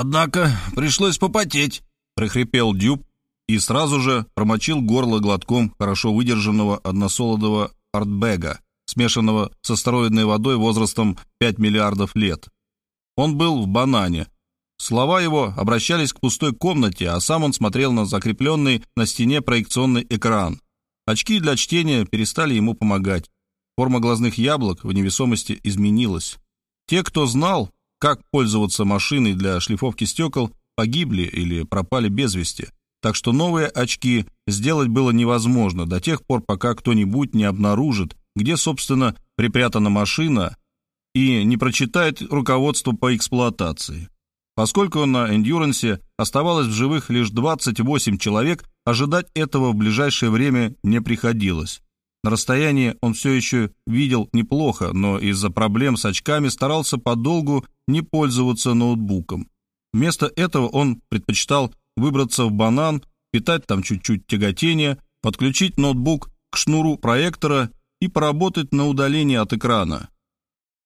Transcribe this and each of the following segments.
«Однако пришлось попотеть», — прохрипел Дюб и сразу же промочил горло глотком хорошо выдержанного односолодового артбега, смешанного с астероидной водой возрастом 5 миллиардов лет. Он был в банане. Слова его обращались к пустой комнате, а сам он смотрел на закрепленный на стене проекционный экран. Очки для чтения перестали ему помогать. Форма глазных яблок в невесомости изменилась. Те, кто знал, как пользоваться машиной для шлифовки стекол, погибли или пропали без вести. Так что новые очки сделать было невозможно до тех пор, пока кто-нибудь не обнаружит, где, собственно, припрятана машина и не прочитает руководство по эксплуатации. Поскольку на «Эндюрансе» оставалось в живых лишь 28 человек, ожидать этого в ближайшее время не приходилось. На расстоянии он все еще видел неплохо, но из-за проблем с очками старался подолгу не пользоваться ноутбуком. Вместо этого он предпочитал выбраться в банан, питать там чуть-чуть тяготения, подключить ноутбук к шнуру проектора и поработать на удалении от экрана.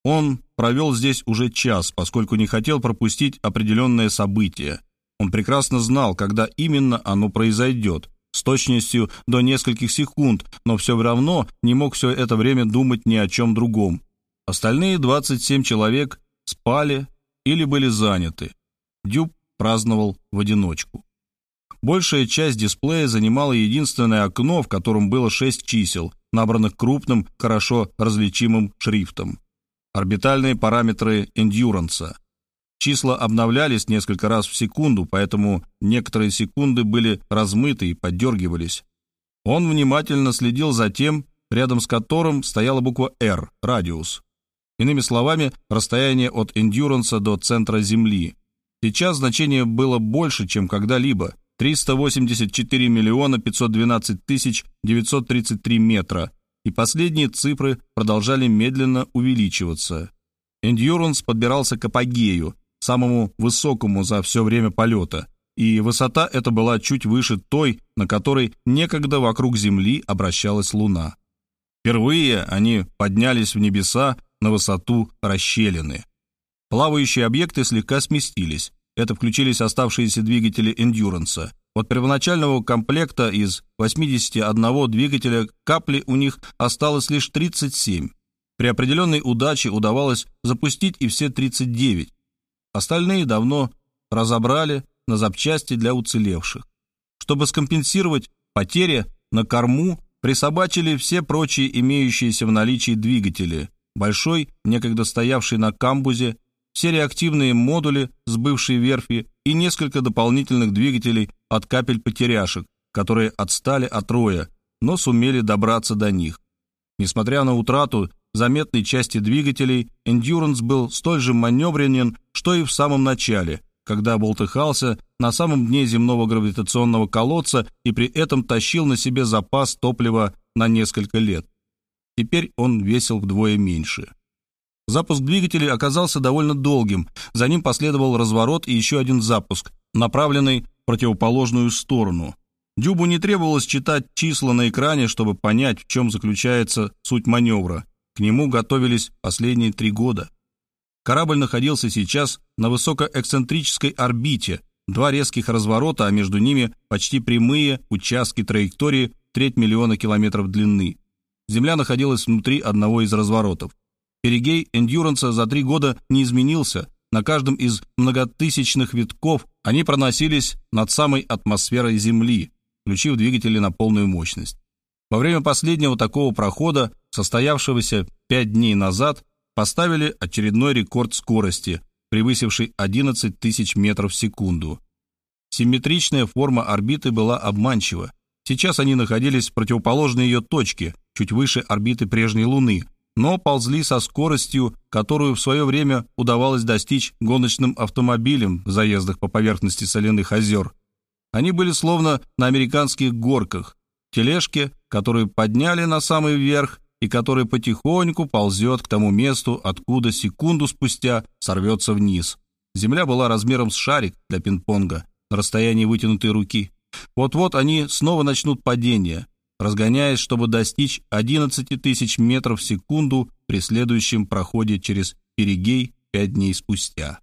Он провел здесь уже час, поскольку не хотел пропустить определенное событие. Он прекрасно знал, когда именно оно произойдет, с точностью до нескольких секунд, но все равно не мог все это время думать ни о чем другом. Остальные 27 человек спали или были заняты. Дюб праздновал в одиночку. Большая часть дисплея занимала единственное окно, в котором было шесть чисел, набранных крупным, хорошо различимым шрифтом. Орбитальные параметры эндюранса. Числа обновлялись несколько раз в секунду, поэтому некоторые секунды были размыты и поддергивались. Он внимательно следил за тем, рядом с которым стояла буква «Р» — радиус. Иными словами, расстояние от эндюранса до центра Земли. Сейчас значение было больше, чем когда-либо. 384 миллиона 512 тысяч 933 метра, и последние цифры продолжали медленно увеличиваться. Эндюранс подбирался к апогею, самому высокому за все время полета, и высота эта была чуть выше той, на которой некогда вокруг Земли обращалась Луна. Впервые они поднялись в небеса на высоту расщелины. Плавающие объекты слегка сместились. Это включились оставшиеся двигатели «Эндюранса». От первоначального комплекта из 81 двигателя капли у них осталось лишь 37. При определенной удаче удавалось запустить и все 39. Остальные давно разобрали на запчасти для уцелевших. Чтобы скомпенсировать потери, на корму присобачили все прочие имеющиеся в наличии двигатели, большой, некогда стоявший на камбузе, все реактивные модули с бывшей верфи и несколько дополнительных двигателей от капель потеряшек, которые отстали от роя, но сумели добраться до них. Несмотря на утрату заметной части двигателей, Endurance был столь же маневренен, что и в самом начале, когда болтыхался на самом дне земного гравитационного колодца и при этом тащил на себе запас топлива на несколько лет. Теперь он весил вдвое меньше. Запуск двигателей оказался довольно долгим, за ним последовал разворот и еще один запуск, направленный в противоположную сторону. Дюбу не требовалось читать числа на экране, чтобы понять, в чем заключается суть маневра. К нему готовились последние три года. Корабль находился сейчас на высокоэксцентрической орбите, два резких разворота, а между ними почти прямые участки траектории треть миллиона километров длины. Земля находилась внутри одного из разворотов. Перигей эндюранса за три года не изменился. На каждом из многотысячных витков они проносились над самой атмосферой Земли, включив двигатели на полную мощность. Во время последнего такого прохода, состоявшегося пять дней назад, поставили очередной рекорд скорости, превысивший 11 тысяч метров в секунду. Симметричная форма орбиты была обманчива. Сейчас они находились в противоположной ее точке, чуть выше орбиты прежней Луны, но ползли со скоростью, которую в свое время удавалось достичь гоночным автомобилем в заездах по поверхности соляных озер. Они были словно на американских горках, тележки, которую подняли на самый верх и которая потихоньку ползет к тому месту, откуда секунду спустя сорвется вниз. Земля была размером с шарик для пинг-понга на расстоянии вытянутой руки. Вот-вот они снова начнут падение, разгоняясь, чтобы достичь 11 тысяч метров в секунду при следующем проходе через Перигей пять дней спустя.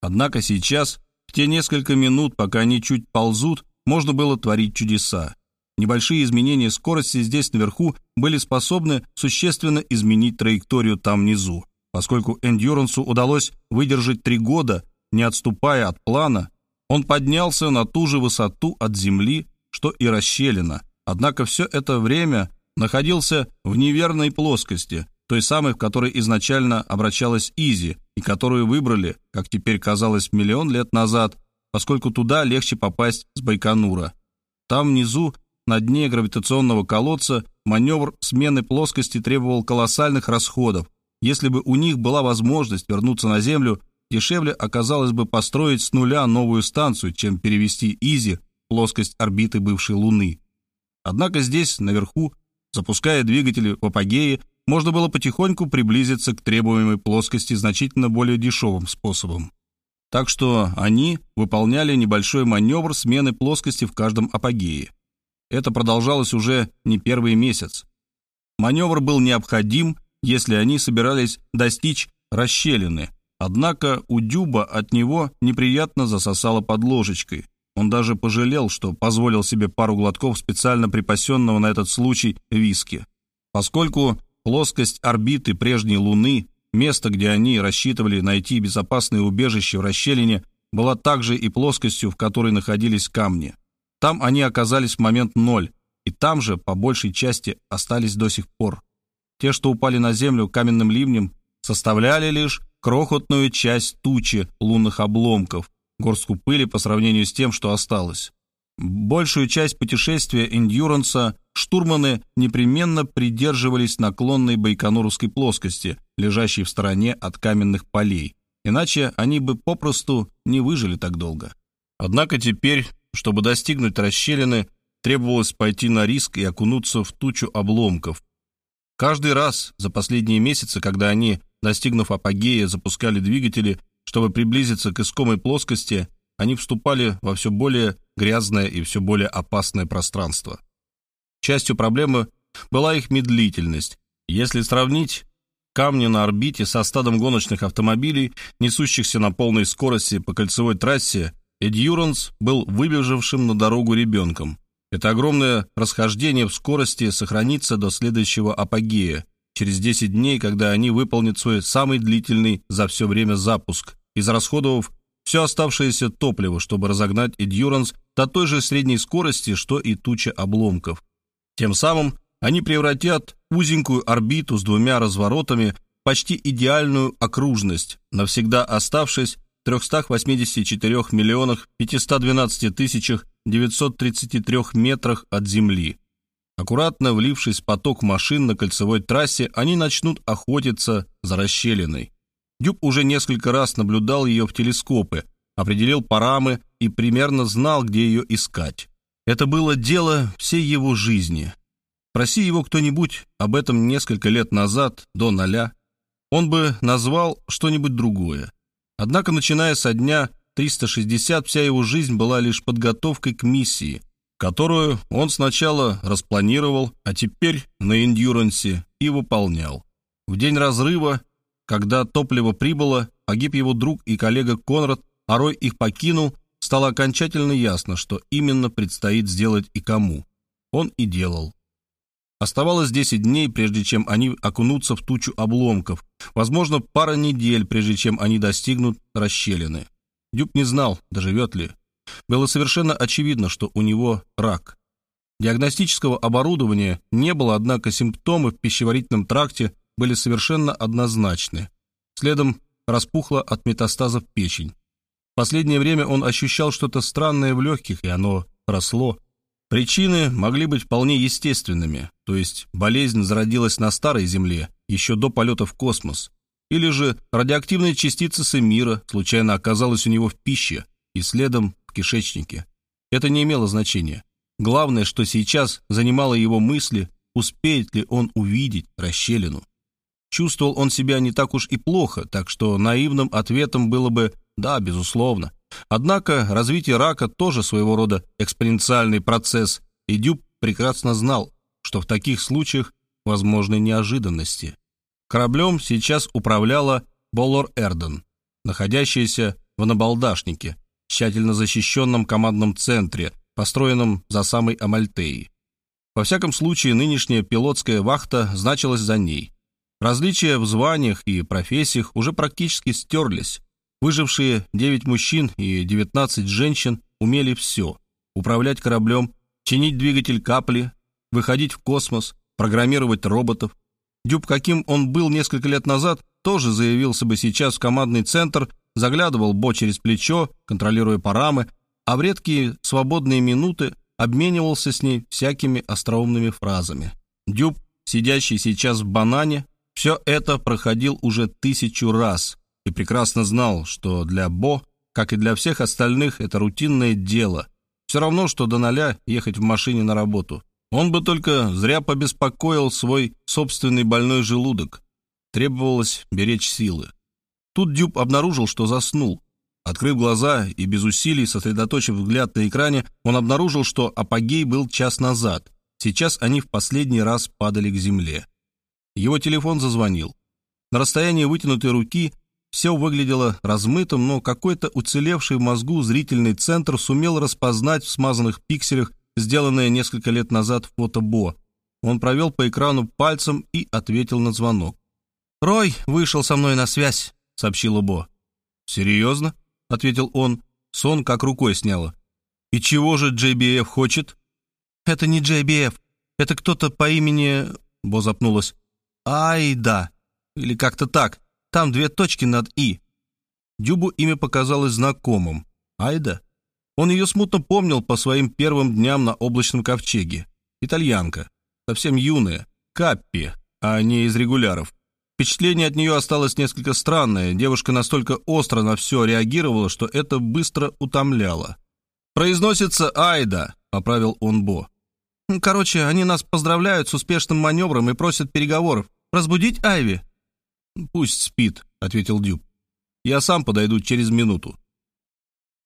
Однако сейчас В те несколько минут, пока они чуть ползут, можно было творить чудеса. Небольшие изменения скорости здесь наверху были способны существенно изменить траекторию там внизу. Поскольку Эндюрансу удалось выдержать три года, не отступая от плана, он поднялся на ту же высоту от земли, что и расщелина, однако все это время находился в неверной плоскости, той самой, в которой изначально обращалась Изи, и которую выбрали, как теперь казалось, миллион лет назад, поскольку туда легче попасть с Байконура. Там внизу, на дне гравитационного колодца, маневр смены плоскости требовал колоссальных расходов. Если бы у них была возможность вернуться на Землю, дешевле оказалось бы построить с нуля новую станцию, чем перевести Изи плоскость орбиты бывшей Луны. Однако здесь, наверху, запуская двигатели в апогее, можно было потихоньку приблизиться к требуемой плоскости значительно более дешевым способом. Так что они выполняли небольшой маневр смены плоскости в каждом апогее. Это продолжалось уже не первый месяц. Маневр был необходим, если они собирались достичь расщелины, однако у Дюба от него неприятно засосало под ложечкой. Он даже пожалел, что позволил себе пару глотков специально припасенного на этот случай виски. Поскольку Плоскость орбиты прежней Луны, место, где они рассчитывали найти безопасное убежище в расщелине, была также и плоскостью, в которой находились камни. Там они оказались в момент ноль, и там же, по большей части, остались до сих пор. Те, что упали на Землю каменным ливнем, составляли лишь крохотную часть тучи лунных обломков, горстку пыли по сравнению с тем, что осталось. Большую часть путешествия «Эндюранса» штурманы непременно придерживались наклонной байконуровской плоскости, лежащей в стороне от каменных полей, иначе они бы попросту не выжили так долго. Однако теперь, чтобы достигнуть расщелины, требовалось пойти на риск и окунуться в тучу обломков. Каждый раз за последние месяцы, когда они, достигнув апогея, запускали двигатели, чтобы приблизиться к искомой плоскости, они вступали во все более грязное и все более опасное пространство. Частью проблемы была их медлительность. Если сравнить камни на орбите со стадом гоночных автомобилей, несущихся на полной скорости по кольцевой трассе, Эдьюранс был выбежавшим на дорогу ребенком. Это огромное расхождение в скорости сохранится до следующего апогея, через 10 дней, когда они выполнят свой самый длительный за все время запуск, израсходовав все оставшееся топливо, чтобы разогнать Эдьюранс до той же средней скорости, что и туча обломков. Тем самым они превратят узенькую орбиту с двумя разворотами почти идеальную окружность, навсегда оставшись 384 миллионах 512 тысячах 933 метрах от Земли. Аккуратно влившись в поток машин на кольцевой трассе, они начнут охотиться за расщелиной. Дюб уже несколько раз наблюдал ее в телескопы, определил парамы и примерно знал, где ее искать. Это было дело всей его жизни. Проси его кто-нибудь об этом несколько лет назад, до ноля, он бы назвал что-нибудь другое. Однако, начиная со дня 360, вся его жизнь была лишь подготовкой к миссии, которую он сначала распланировал, а теперь на эндюрансе и выполнял. В день разрыва когда топливо прибыло, погиб его друг и коллега Конрад, а Рой их покинул, стало окончательно ясно, что именно предстоит сделать и кому. Он и делал. Оставалось 10 дней, прежде чем они окунутся в тучу обломков. Возможно, пара недель, прежде чем они достигнут расщелины. Дюб не знал, доживет ли. Было совершенно очевидно, что у него рак. Диагностического оборудования не было, однако симптомы в пищеварительном тракте были совершенно однозначны. Следом распухла от метастазов печень. В последнее время он ощущал что-то странное в легких, и оно росло. Причины могли быть вполне естественными, то есть болезнь зародилась на старой Земле, еще до полета в космос, или же радиоактивная частица с мира случайно оказалась у него в пище и следом в кишечнике. Это не имело значения. Главное, что сейчас занимало его мысли, успеет ли он увидеть расщелину. Чувствовал он себя не так уж и плохо, так что наивным ответом было бы «да, безусловно». Однако развитие рака тоже своего рода экспоненциальный процесс, и Дюб прекрасно знал, что в таких случаях возможны неожиданности. Кораблем сейчас управляла Боллор Эрден, находящаяся в набалдашнике, тщательно защищенном командном центре, построенном за самой Амальтеей. Во всяком случае, нынешняя пилотская вахта значилась за ней. Различия в званиях и профессиях уже практически стерлись. Выжившие 9 мужчин и 19 женщин умели все – управлять кораблем, чинить двигатель капли, выходить в космос, программировать роботов. Дюб, каким он был несколько лет назад, тоже заявился бы сейчас в командный центр, заглядывал Бо через плечо, контролируя парамы, а в редкие свободные минуты обменивался с ней всякими остроумными фразами. Дюб, сидящий сейчас в банане, все это проходил уже тысячу раз и прекрасно знал, что для Бо, как и для всех остальных, это рутинное дело. Все равно, что до ноля ехать в машине на работу. Он бы только зря побеспокоил свой собственный больной желудок. Требовалось беречь силы. Тут Дюб обнаружил, что заснул. Открыв глаза и без усилий, сосредоточив взгляд на экране, он обнаружил, что апогей был час назад. Сейчас они в последний раз падали к земле. Его телефон зазвонил. На расстоянии вытянутой руки все выглядело размытым, но какой-то уцелевший в мозгу зрительный центр сумел распознать в смазанных пикселях сделанное несколько лет назад фото Бо. Он провел по экрану пальцем и ответил на звонок. «Рой вышел со мной на связь», — сообщила Бо. «Серьезно?» — ответил он. Сон как рукой сняло. «И чего же JBF хочет?» «Это не JBF. Это кто-то по имени...» Бо запнулась. Айда. Или как-то так. Там две точки над «и». Дюбу имя показалось знакомым. Айда? Он ее смутно помнил по своим первым дням на облачном ковчеге. Итальянка. Совсем юная. Каппи, а не из регуляров. Впечатление от нее осталось несколько странное. Девушка настолько остро на все реагировала, что это быстро утомляло. «Произносится Айда», — поправил он Бо. «Короче, они нас поздравляют с успешным маневром и просят переговоров. Разбудить Айви?» «Пусть спит», — ответил Дюб. «Я сам подойду через минуту».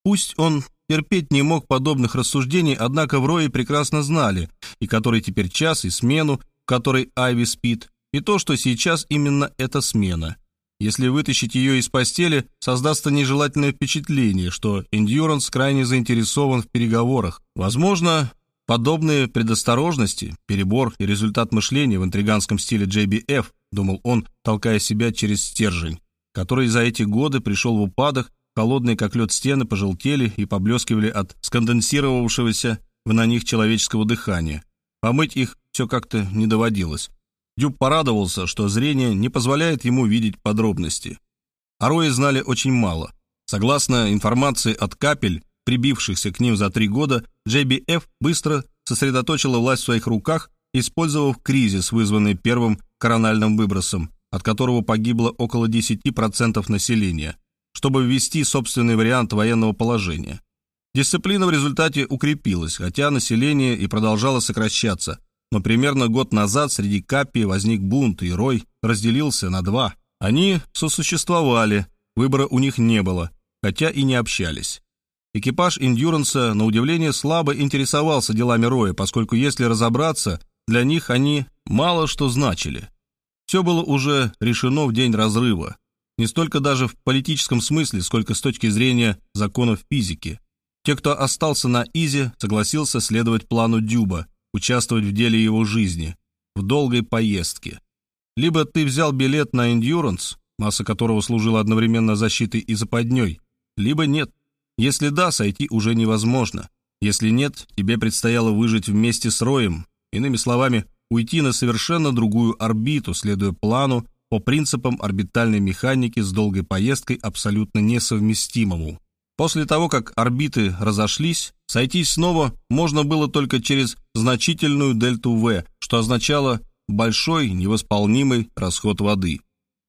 Пусть он терпеть не мог подобных рассуждений, однако в Рое прекрасно знали, и который теперь час, и смену, в которой Айви спит, и то, что сейчас именно эта смена. Если вытащить ее из постели, создастся нежелательное впечатление, что Эндюранс крайне заинтересован в переговорах. Возможно, Подобные предосторожности, перебор и результат мышления в интриганском стиле JBF, думал он, толкая себя через стержень, который за эти годы пришел в упадок, холодные как лед стены пожелтели и поблескивали от сконденсировавшегося на них человеческого дыхания. Помыть их все как-то не доводилось. Дюб порадовался, что зрение не позволяет ему видеть подробности. О Рое знали очень мало. Согласно информации от капель, прибившихся к ним за три года, JBF быстро сосредоточила власть в своих руках, использовав кризис, вызванный первым корональным выбросом, от которого погибло около 10% населения, чтобы ввести собственный вариант военного положения. Дисциплина в результате укрепилась, хотя население и продолжало сокращаться, но примерно год назад среди Капи возник бунт, и Рой разделился на два. Они сосуществовали, выбора у них не было, хотя и не общались. Экипаж «Индюранса» на удивление слабо интересовался делами Роя, поскольку, если разобраться, для них они мало что значили. Все было уже решено в день разрыва, не столько даже в политическом смысле, сколько с точки зрения законов физики. Те, кто остался на Изе, согласился следовать плану Дюба, участвовать в деле его жизни, в долгой поездке. Либо ты взял билет на «Индюранс», масса которого служила одновременно защитой и западней, либо нет. Если да, сойти уже невозможно. Если нет, тебе предстояло выжить вместе с Роем, иными словами, уйти на совершенно другую орбиту, следуя плану по принципам орбитальной механики с долгой поездкой абсолютно несовместимому. После того, как орбиты разошлись, сойтись снова можно было только через значительную дельту В, что означало большой невосполнимый расход воды.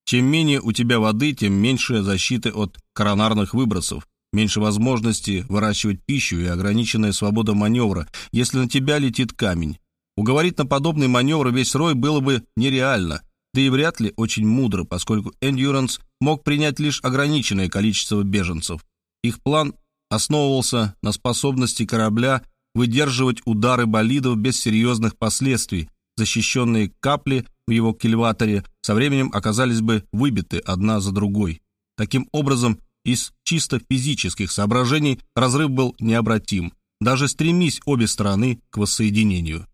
Чем менее у тебя воды, тем меньше защиты от коронарных выбросов, меньше возможности выращивать пищу и ограниченная свобода маневра, если на тебя летит камень. Уговорить на подобный маневр весь рой было бы нереально, да и вряд ли очень мудро, поскольку Endurance мог принять лишь ограниченное количество беженцев. Их план основывался на способности корабля выдерживать удары болидов без серьезных последствий, защищенные капли в его кильваторе со временем оказались бы выбиты одна за другой. Таким образом, из чисто физических соображений разрыв был необратим, даже стремись обе стороны к воссоединению.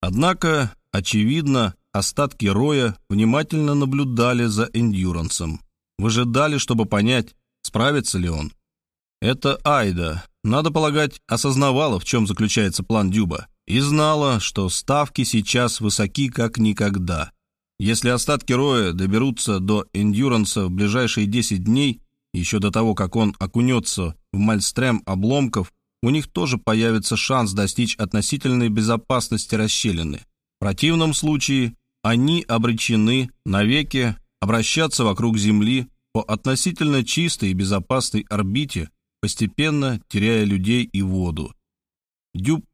Однако, очевидно, остатки Роя внимательно наблюдали за Эндюрансом, выжидали, чтобы понять, справится ли он. Это Айда, надо полагать, осознавала, в чем заключается план Дюба, и знала, что ставки сейчас высоки как никогда. Если остатки Роя доберутся до Эндюранса в ближайшие 10 дней, еще до того, как он окунется в мальстрем обломков, у них тоже появится шанс достичь относительной безопасности расщелины. В противном случае они обречены навеки обращаться вокруг Земли по относительно чистой и безопасной орбите, постепенно теряя людей и воду. Дюб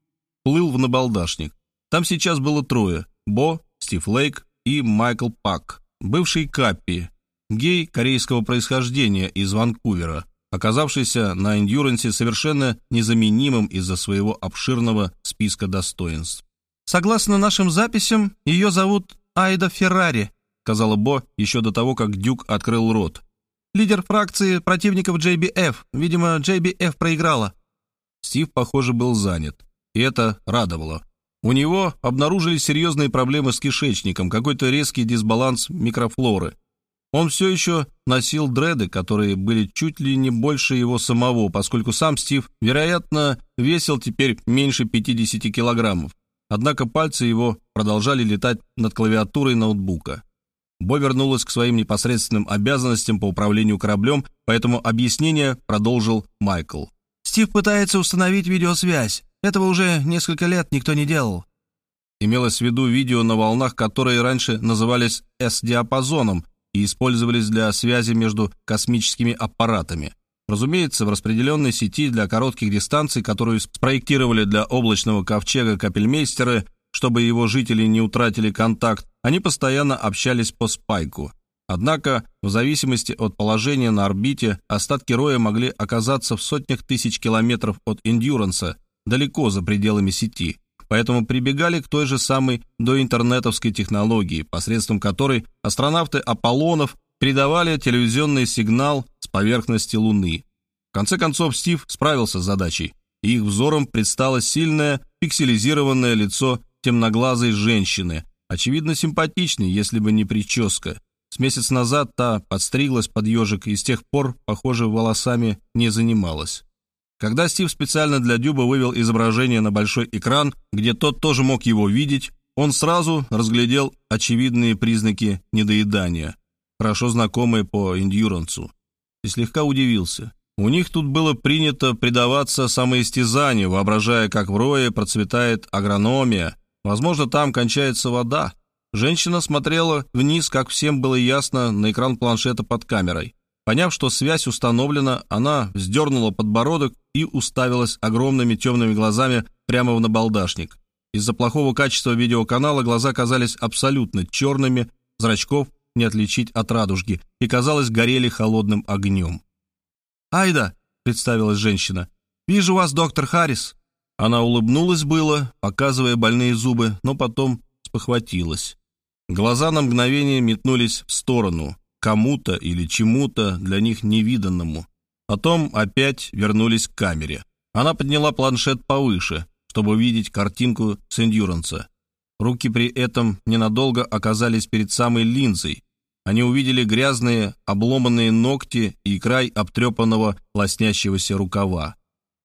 плыл в набалдашник. Там сейчас было трое – Бо, Стив Лейк и Майкл Пак, бывший Каппи, гей корейского происхождения из Ванкувера, оказавшийся на эндюрансе совершенно незаменимым из-за своего обширного списка достоинств. «Согласно нашим записям, ее зовут Айда Феррари», сказала Бо еще до того, как Дюк открыл рот. «Лидер фракции противников JBF. Видимо, JBF проиграла». Стив, похоже, был занят, и это радовало. У него обнаружились серьезные проблемы с кишечником, какой-то резкий дисбаланс микрофлоры. Он все еще носил дреды, которые были чуть ли не больше его самого, поскольку сам Стив, вероятно, весил теперь меньше 50 килограммов. Однако пальцы его продолжали летать над клавиатурой ноутбука. Бо вернулась к своим непосредственным обязанностям по управлению кораблем, поэтому объяснение продолжил Майкл. «Стив пытается установить видеосвязь. Этого уже несколько лет никто не делал. Имелось в виду видео на волнах, которые раньше назывались S-диапазоном и использовались для связи между космическими аппаратами. Разумеется, в распределенной сети для коротких дистанций, которую спроектировали для облачного ковчега капельмейстера, чтобы его жители не утратили контакт, они постоянно общались по спайку. Однако, в зависимости от положения на орбите, остатки роя могли оказаться в сотнях тысяч километров от Эндюранса, далеко за пределами сети, поэтому прибегали к той же самой доинтернетовской технологии, посредством которой астронавты Аполлонов передавали телевизионный сигнал с поверхности Луны. В конце концов, Стив справился с задачей, и их взором предстало сильное пикселизированное лицо темноглазой женщины, очевидно симпатичной, если бы не прическа. С месяц назад та подстриглась под ежик и с тех пор, похоже, волосами не занималась. Когда Стив специально для Дюба вывел изображение на большой экран, где тот тоже мог его видеть, он сразу разглядел очевидные признаки недоедания, хорошо знакомые по индюрансу, и слегка удивился. У них тут было принято предаваться самоистязанию, воображая, как в рое процветает агрономия. Возможно, там кончается вода. Женщина смотрела вниз, как всем было ясно, на экран планшета под камерой. Поняв, что связь установлена, она вздернула подбородок и уставилась огромными темными глазами прямо в набалдашник. Из-за плохого качества видеоканала глаза казались абсолютно черными, зрачков не отличить от радужки, и, казалось, горели холодным огнем. «Айда!» — представилась женщина. «Вижу вас, доктор Харрис!» Она улыбнулась было, показывая больные зубы, но потом спохватилась. Глаза на мгновение метнулись в сторону, кому-то или чему-то для них невиданному. Потом опять вернулись к камере. Она подняла планшет повыше, чтобы увидеть картинку с эндюранса. Руки при этом ненадолго оказались перед самой линзой. Они увидели грязные, обломанные ногти и край обтрепанного лоснящегося рукава.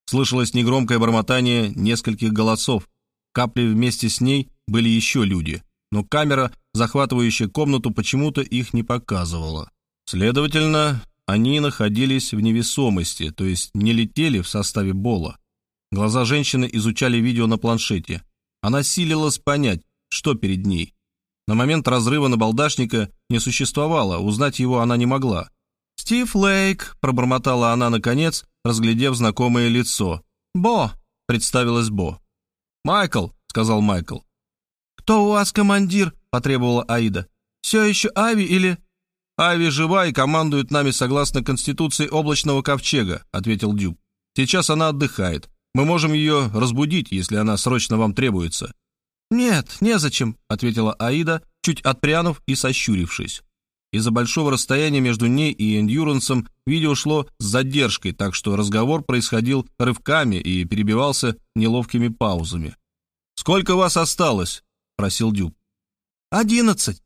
Слышалось негромкое бормотание нескольких голосов. Капли вместе с ней были еще люди, но камера захватывающая комнату, почему-то их не показывала. Следовательно, они находились в невесомости, то есть не летели в составе Бола. Глаза женщины изучали видео на планшете. Она силилась понять, что перед ней. На момент разрыва набалдашника не существовало, узнать его она не могла. «Стив Лейк», — пробормотала она наконец, разглядев знакомое лицо. «Бо», — представилась Бо. «Майкл», — сказал Майкл. «Кто у вас командир?» — потребовала Аида. «Все еще Ави или...» «Ави жива и командует нами согласно Конституции облачного ковчега», — ответил Дюб. «Сейчас она отдыхает. Мы можем ее разбудить, если она срочно вам требуется». «Нет, незачем», — ответила Аида, чуть отпрянув и сощурившись. Из-за большого расстояния между ней и эндюрансом видео шло с задержкой, так что разговор происходил рывками и перебивался неловкими паузами. «Сколько вас осталось?» — просил Дюб. «Одиннадцать».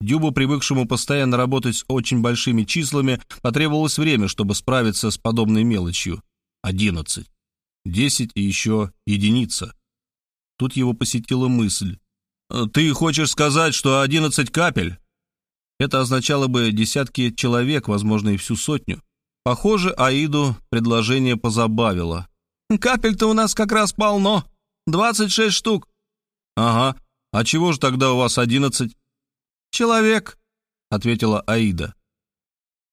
Дюбу, привыкшему постоянно работать с очень большими числами, потребовалось время, чтобы справиться с подобной мелочью. Одиннадцать. Десять и еще единица. Тут его посетила мысль. «Ты хочешь сказать, что одиннадцать капель?» Это означало бы десятки человек, возможно, и всю сотню. Похоже, Аиду предложение позабавило. «Капель-то у нас как раз полно. Двадцать шесть штук». «Ага. А чего же тогда у вас одиннадцать?» «Человек», — ответила Аида.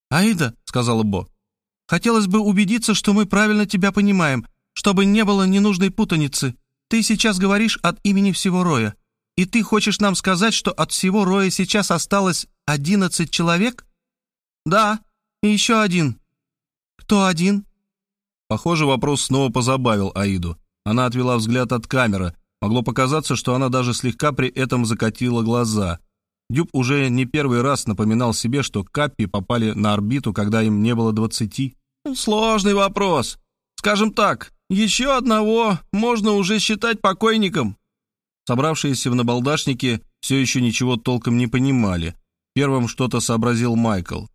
«Аида», — сказала Бо, — «хотелось бы убедиться, что мы правильно тебя понимаем, чтобы не было ненужной путаницы. Ты сейчас говоришь от имени всего Роя. И ты хочешь нам сказать, что от всего Роя сейчас осталось одиннадцать человек? Да, и еще один. Кто один? Похоже, вопрос снова позабавил Аиду. Она отвела взгляд от камеры. Могло показаться, что она даже слегка при этом закатила глаза. Дюб уже не первый раз напоминал себе, что Каппи попали на орбиту, когда им не было двадцати. «Сложный вопрос. Скажем так, еще одного можно уже считать покойником». Собравшиеся в набалдашнике все еще ничего толком не понимали. Первым что-то сообразил Майкл.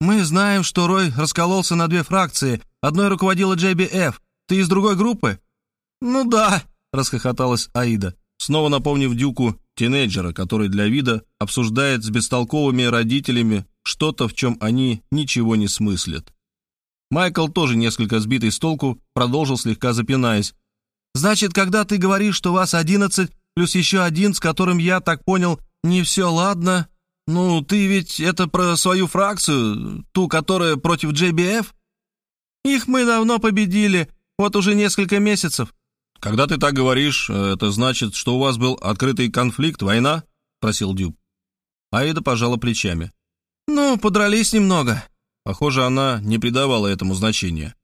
«Мы знаем, что Рой раскололся на две фракции. Одной руководила Джеби Ф. Ты из другой группы?» «Ну да», — расхохоталась Аида, снова напомнив Дюку тинейджера, который для вида обсуждает с бестолковыми родителями что-то, в чем они ничего не смыслят. Майкл, тоже несколько сбитый с толку, продолжил слегка запинаясь. Значит, когда ты говоришь, что вас одиннадцать, плюс еще один, с которым я, так понял, не все ладно, ну, ты ведь это про свою фракцию, ту, которая против JBF? Их мы давно победили, вот уже несколько месяцев. Когда ты так говоришь, это значит, что у вас был открытый конфликт, война? Спросил Дюб. Аида пожала плечами. Ну, подрались немного. Похоже, она не придавала этому значения.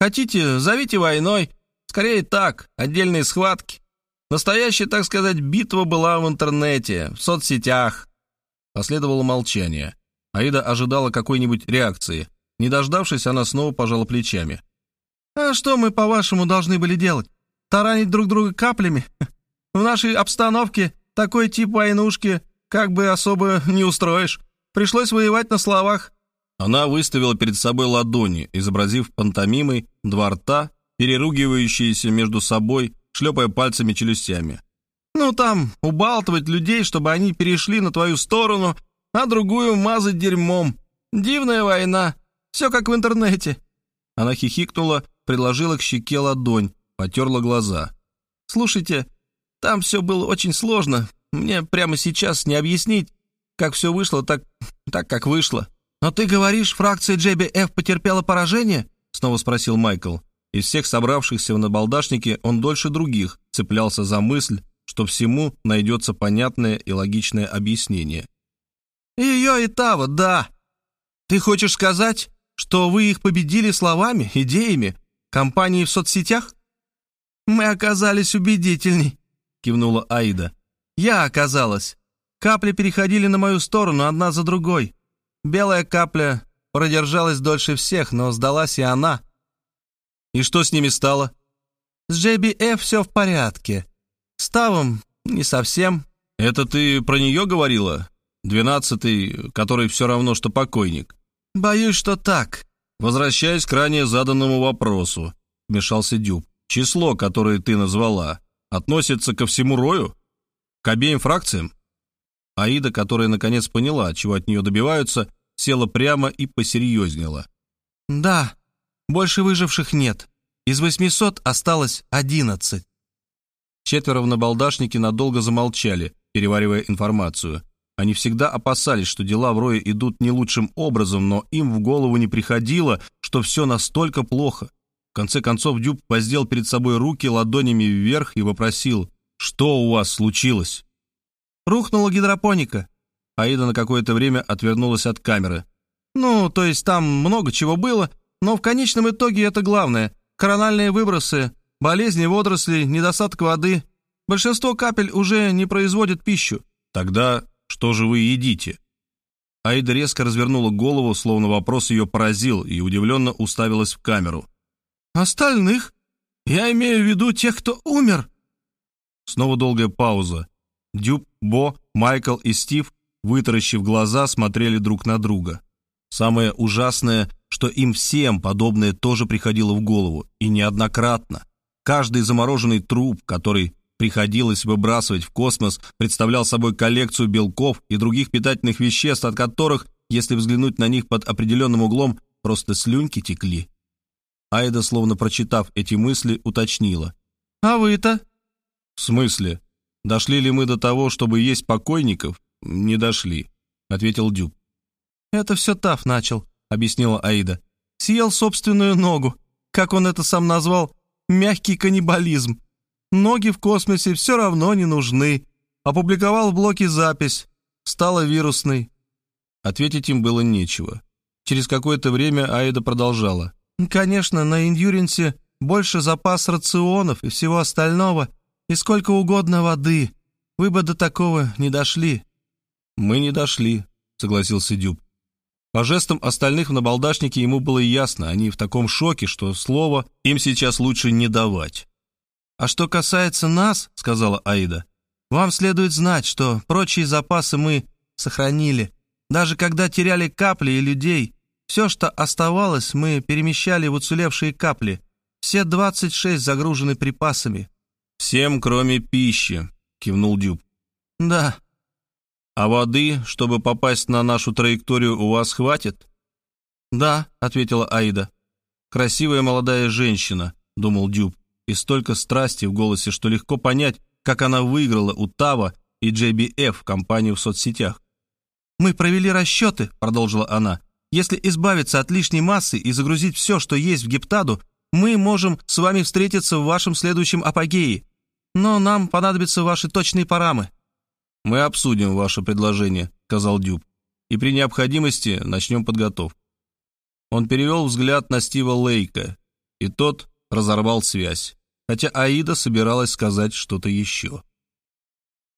Хотите, зовите войной, Скорее так, отдельные схватки. Настоящая, так сказать, битва была в интернете, в соцсетях. Последовало молчание. Аида ожидала какой-нибудь реакции. Не дождавшись, она снова пожала плечами. «А что мы, по-вашему, должны были делать? Таранить друг друга каплями? В нашей обстановке такой тип войнушки как бы особо не устроишь. Пришлось воевать на словах». Она выставила перед собой ладони, изобразив пантомимой два рта переругивающиеся между собой, шлепая пальцами челюстями. «Ну там, убалтывать людей, чтобы они перешли на твою сторону, а другую мазать дерьмом. Дивная война. Все как в интернете». Она хихикнула, предложила к щеке ладонь, потерла глаза. «Слушайте, там все было очень сложно. Мне прямо сейчас не объяснить, как все вышло так, так как вышло. Но ты говоришь, фракция JBF потерпела поражение?» Снова спросил Майкл. Из всех собравшихся в набалдашнике он дольше других цеплялся за мысль, что всему найдется понятное и логичное объяснение. «Ее и Тава, да. Ты хочешь сказать, что вы их победили словами, идеями, компанией в соцсетях?» «Мы оказались убедительней», — кивнула Аида. «Я оказалась. Капли переходили на мою сторону одна за другой. Белая капля продержалась дольше всех, но сдалась и она. И что с ними стало? С JBF все в порядке. С Тавом не совсем. Это ты про нее говорила? Двенадцатый, который все равно, что покойник. Боюсь, что так. Возвращаясь к ранее заданному вопросу, вмешался Дюб. Число, которое ты назвала, относится ко всему Рою? К обеим фракциям? Аида, которая наконец поняла, чего от нее добиваются, села прямо и посерьезнела. «Да, больше выживших нет. Из 800 осталось 11. Четверо в набалдашнике надолго замолчали, переваривая информацию. Они всегда опасались, что дела в Рое идут не лучшим образом, но им в голову не приходило, что все настолько плохо. В конце концов Дюб воздел перед собой руки ладонями вверх и вопросил, «Что у вас случилось?» «Рухнула гидропоника». Аида на какое-то время отвернулась от камеры. «Ну, то есть там много чего было, но в конечном итоге это главное. Корональные выбросы, болезни водорослей, недостаток воды. Большинство капель уже не производят пищу. Тогда что же вы едите? Аида резко развернула голову, словно вопрос ее поразил, и удивленно уставилась в камеру. «Остальных? Я имею в виду тех, кто умер». Снова долгая пауза. Дюб, Бо, Майкл и Стив, вытаращив глаза, смотрели друг на друга. Самое ужасное, что им всем подобное тоже приходило в голову, и неоднократно. Каждый замороженный труп, который приходилось выбрасывать в космос, представлял собой коллекцию белков и других питательных веществ, от которых, если взглянуть на них под определенным углом, просто слюнки текли. Айда, словно прочитав эти мысли, уточнила. «А вы-то?» «В смысле? Дошли ли мы до того, чтобы есть покойников?» «Не дошли», — ответил Дюб. «Это все Таф начал», — объяснила Аида. «Съел собственную ногу. Как он это сам назвал? Мягкий каннибализм. Ноги в космосе все равно не нужны. Опубликовал в блоке запись. Стала вирусной». Ответить им было нечего. Через какое-то время Аида продолжала. «Конечно, на Индюренсе больше запас рационов и всего остального, и сколько угодно воды. Вы бы до такого не дошли». «Мы не дошли», — согласился Дюб. По жестам остальных в набалдашнике ему было ясно, они в таком шоке, что слово им сейчас лучше не давать. «А что касается нас, — сказала Аида, — вам следует знать, что прочие запасы мы сохранили. Даже когда теряли капли и людей, все, что оставалось, мы перемещали в уцелевшие капли. Все 26 загружены припасами». «Всем, кроме пищи», — кивнул Дюб. «Да», «А воды, чтобы попасть на нашу траекторию, у вас хватит?» «Да», — ответила Аида. «Красивая молодая женщина», — думал Дюб, и столько страсти в голосе, что легко понять, как она выиграла у Тава и JBF компанию в соцсетях. «Мы провели расчеты», — продолжила она. «Если избавиться от лишней массы и загрузить все, что есть в Гептаду, мы можем с вами встретиться в вашем следующем апогее. Но нам понадобятся ваши точные парамы». «Мы обсудим ваше предложение», — сказал Дюб, «и при необходимости начнем подготовку». Он перевел взгляд на Стива Лейка, и тот разорвал связь, хотя Аида собиралась сказать что-то еще.